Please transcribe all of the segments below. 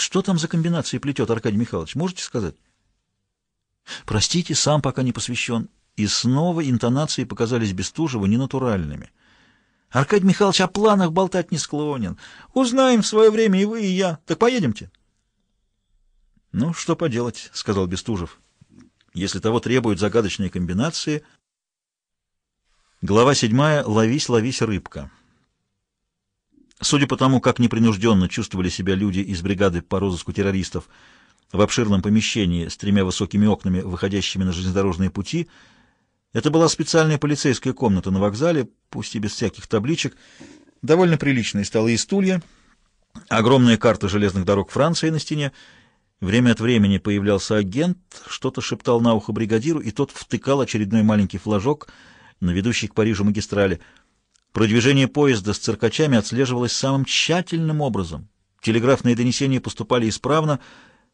Что там за комбинации плетет Аркадий Михайлович, можете сказать? Простите, сам пока не посвящен. И снова интонации показались Бестужеву ненатуральными. Аркадий Михайлович о планах болтать не склонен. Узнаем в свое время и вы, и я. Так поедемте. Ну, что поделать, — сказал Бестужев. Если того требуют загадочные комбинации... Глава седьмая. Ловись, ловись, рыбка. Судя по тому, как непринужденно чувствовали себя люди из бригады по розыску террористов в обширном помещении с тремя высокими окнами, выходящими на железнодорожные пути, это была специальная полицейская комната на вокзале, пусть и без всяких табличек, довольно приличные столы и стулья, огромная карта железных дорог Франции на стене. Время от времени появлялся агент, что-то шептал на ухо бригадиру, и тот втыкал очередной маленький флажок на ведущей к Парижу магистрали. Продвижение поезда с циркачами отслеживалось самым тщательным образом. Телеграфные донесения поступали исправно.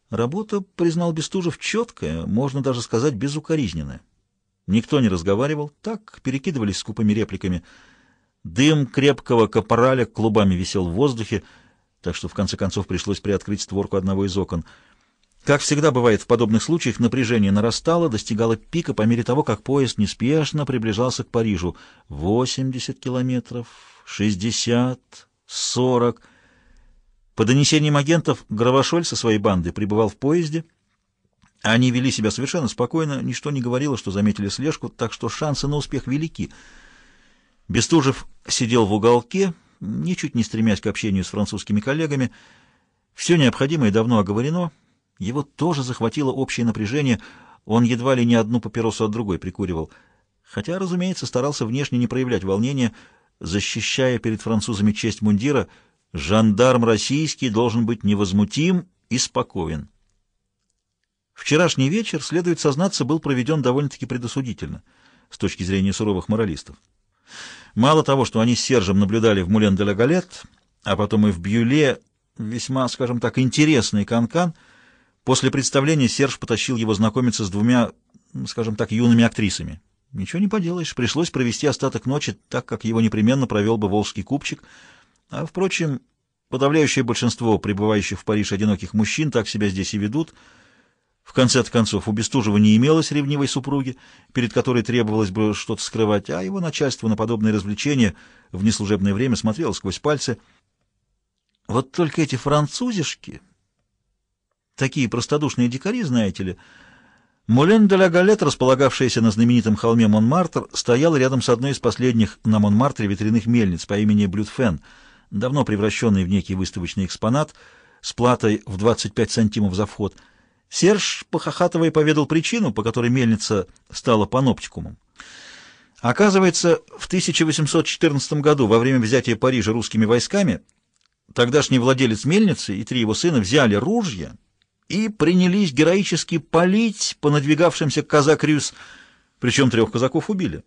Работа, признал Бестужев, четкая, можно даже сказать, безукоризненная. Никто не разговаривал, так перекидывались скупыми репликами. Дым крепкого капораля клубами висел в воздухе, так что в конце концов пришлось приоткрыть створку одного из окон. Как всегда бывает в подобных случаях, напряжение нарастало, достигало пика по мере того, как поезд неспешно приближался к Парижу. 80 километров, 60, 40. По донесениям агентов, Гравошоль со своей бандой пребывал в поезде — они вели себя совершенно спокойно, ничто не говорило, что заметили слежку, так что шансы на успех велики. Бестужев сидел в уголке, ничуть не стремясь к общению с французскими коллегами. Все необходимое давно оговорено. Его тоже захватило общее напряжение. Он едва ли не одну папиросу от другой прикуривал. Хотя, разумеется, старался внешне не проявлять волнения, защищая перед французами честь мундира. Жандарм российский должен быть невозмутим и спокоен. Вчерашний вечер, следует сознаться, был проведен довольно-таки предосудительно с точки зрения суровых моралистов. Мало того, что они с Сержем наблюдали в Мулен-де-ла-Галет, а потом и в Бьюле весьма, скажем так, интересный канкан, после представления Серж потащил его знакомиться с двумя, скажем так, юными актрисами. Ничего не поделаешь, пришлось провести остаток ночи так, как его непременно провел бы волжский купчик. А, впрочем, подавляющее большинство прибывающих в Париж одиноких мужчин так себя здесь и ведут — в конце концов, у Бестужева не имелось ревнивой супруги, перед которой требовалось бы что-то скрывать, а его начальство на подобные развлечения в неслужебное время смотрело сквозь пальцы. Вот только эти французишки, такие простодушные дикари, знаете ли, Мулен де ла Галет, располагавшаяся на знаменитом холме Монмартр, стоял рядом с одной из последних на Монмартре ветряных мельниц по имени Блюдфен, давно превращенной в некий выставочный экспонат с платой в 25 сантимов за вход — Серж, похохатывая, поведал причину, по которой мельница стала паноптикумом. Оказывается, в 1814 году, во время взятия Парижа русскими войсками, тогдашний владелец мельницы и три его сына взяли ружья и принялись героически палить по надвигавшимся казак-рюс, причем трех казаков убили.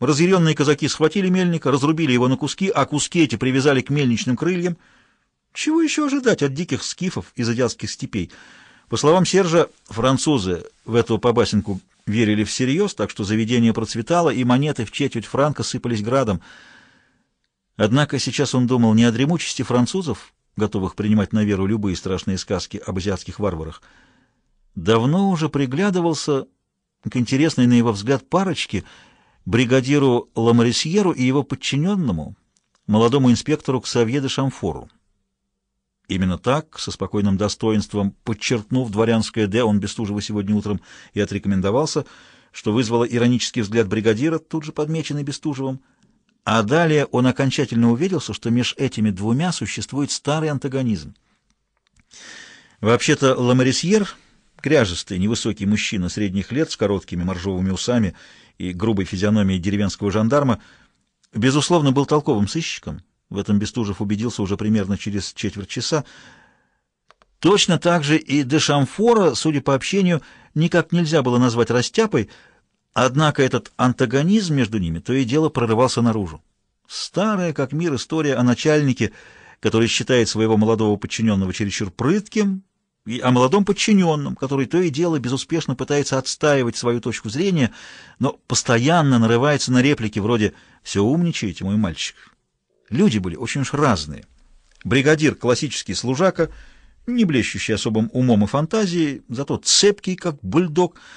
Разъяренные казаки схватили мельника, разрубили его на куски, а куски эти привязали к мельничным крыльям. Чего еще ожидать от диких скифов из азиатских степей? По словам Сержа, французы в эту побасенку верили всерьез, так что заведение процветало, и монеты в четверть франка сыпались градом. Однако сейчас он думал не о дремучести французов, готовых принимать на веру любые страшные сказки об азиатских варварах. Давно уже приглядывался к интересной, на его взгляд, парочке, бригадиру Ламарисьеру и его подчиненному, молодому инспектору Ксавье де Шамфору. Именно так, со спокойным достоинством, подчеркнув дворянское «Д», он Бестужева сегодня утром и отрекомендовался, что вызвало иронический взгляд бригадира, тут же подмеченный Бестужевым. А далее он окончательно уверился, что меж этими двумя существует старый антагонизм. Вообще-то Ламарисьер, кряжестый, невысокий мужчина средних лет с короткими моржовыми усами и грубой физиономией деревенского жандарма, безусловно, был толковым сыщиком, в этом Бестужев убедился уже примерно через четверть часа. Точно так же и Дешамфора, судя по общению, никак нельзя было назвать растяпой, однако этот антагонизм между ними то и дело прорывался наружу. Старая, как мир, история о начальнике, который считает своего молодого подчиненного чересчур прытким, и о молодом подчиненном, который то и дело безуспешно пытается отстаивать свою точку зрения, но постоянно нарывается на реплики вроде «все умничаете, мой мальчик». Люди были очень уж разные. Бригадир — классический служака, не блещущий особым умом и фантазией, зато цепкий, как бульдог,